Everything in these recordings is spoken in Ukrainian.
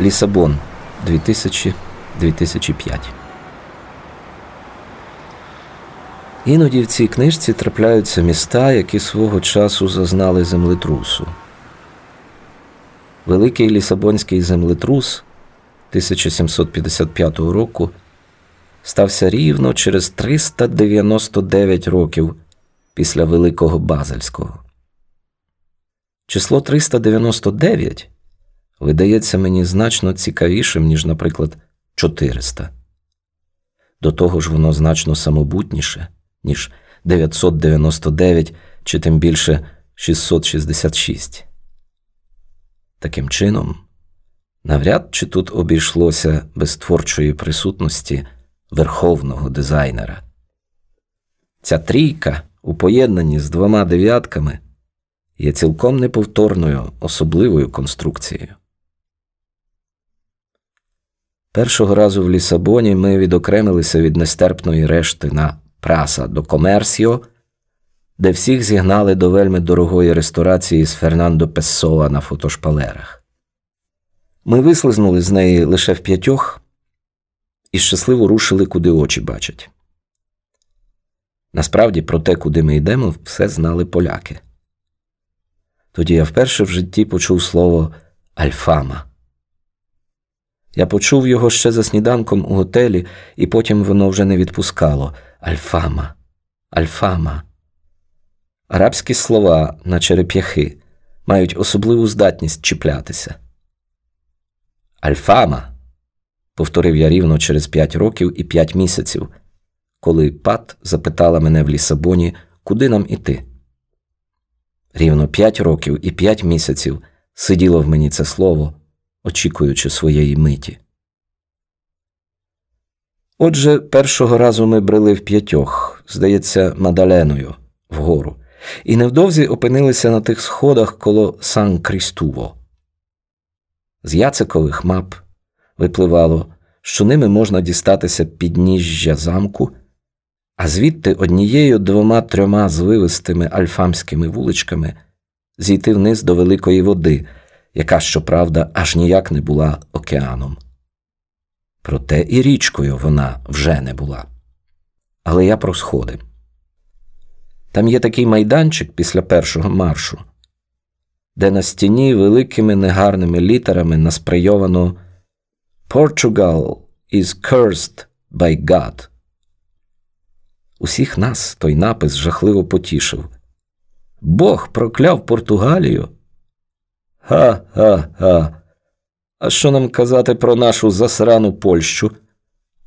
Лісабон 2000-2005. Іноді в цій книжці трапляються міста, які свого часу зазнали землетрусу. Великий Лісабонський землетрус 1755 року стався рівно через 399 років після Великого Базельського. Число 399 видається мені значно цікавішим, ніж, наприклад, 400. До того ж, воно значно самобутніше, ніж 999 чи тим більше 666. Таким чином, навряд чи тут обійшлося без творчої присутності верховного дизайнера. Ця трійка у поєднанні з двома дев'ятками є цілком неповторною особливою конструкцією. Першого разу в Лісабоні ми відокремилися від нестерпної решти на праса до Комерсіо, де всіх зігнали до вельми дорогої ресторації з Фернандо Пессоа на фотошпалерах. Ми вислизнули з неї лише в п'ятьох і щасливо рушили, куди очі бачать. Насправді, про те, куди ми йдемо, все знали поляки. Тоді я вперше в житті почув слово Альфама. Я почув його ще за сніданком у готелі, і потім воно вже не відпускало Альфама, Альфама. Арабські слова, на череп'яхи, мають особливу здатність чіплятися. Альфама, повторив я рівно через п'ять років і п'ять місяців, коли Пат запитала мене в Лісабоні, куди нам іти. Рівно п'ять років і п'ять місяців сиділо в мені це слово, очікуючи своєї миті. Отже, першого разу ми брели в п'ятьох, здається, Мадаленою, вгору, і невдовзі опинилися на тих сходах коло Сан Крістуво. З яцикових мап випливало, що ними можна дістатися підніжжя замку, а звідти однією двома трьома звивистими альфамськими вуличками зійти вниз до великої води, яка, щоправда, аж ніяк не була океаном. Проте і річкою вона вже не була. Але я про сходи. Там є такий майданчик після першого маршу, де на стіні великими негарними літерами насприйовано Portugal is cursed by God. Усіх нас той напис жахливо потішив. Бог прокляв Португалію. Га га га. А що нам казати про нашу засрану Польщу?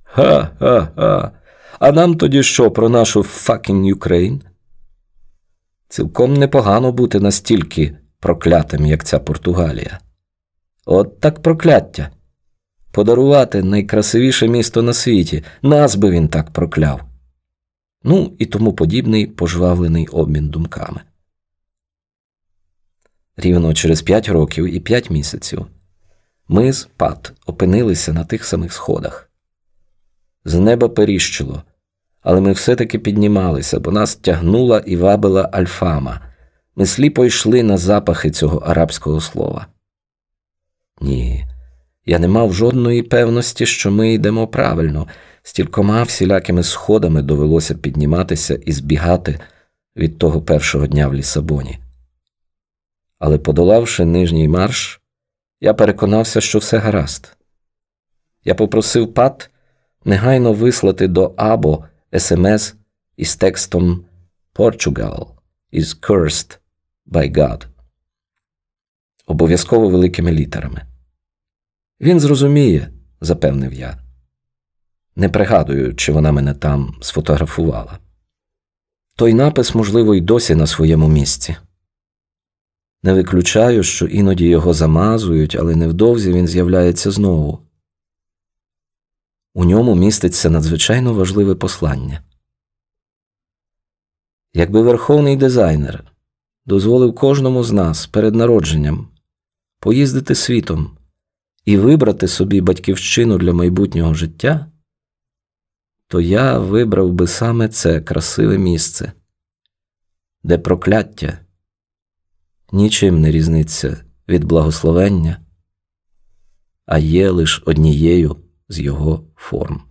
Га га га. А нам тоді що про нашу fucking Ukraine? Цілком непогано бути настільки проклятим, як ця Португалія. От так прокляття. Подарувати найкрасивіше місто на світі, нас би він так прокляв. Ну і тому подібний пожвавлений обмін думками. Рівно через п'ять років і п'ять місяців ми з Пат опинилися на тих самих сходах. З неба періщило, але ми все-таки піднімалися, бо нас тягнула і вабила альфама. Ми сліпо йшли на запахи цього арабського слова. Ні, я не мав жодної певності, що ми йдемо правильно, стількома всілякими сходами довелося підніматися і збігати від того першого дня в Лісабоні. Але, подолавши нижній марш, я переконався, що все гаразд. Я попросив Пат негайно вислати до Або смс із текстом Portugal is cursed by God. Обов'язково великими літерами. Він зрозуміє, запевнив я. Не пригадую, чи вона мене там сфотографувала. Той напис, можливо, й досі на своєму місці. Не виключаю, що іноді його замазують, але невдовзі він з'являється знову. У ньому міститься надзвичайно важливе послання. Якби верховний дизайнер дозволив кожному з нас перед народженням поїздити світом і вибрати собі батьківщину для майбутнього життя, то я вибрав би саме це красиве місце, де прокляття нічим не різниться від благословення, а є лише однією з його форм.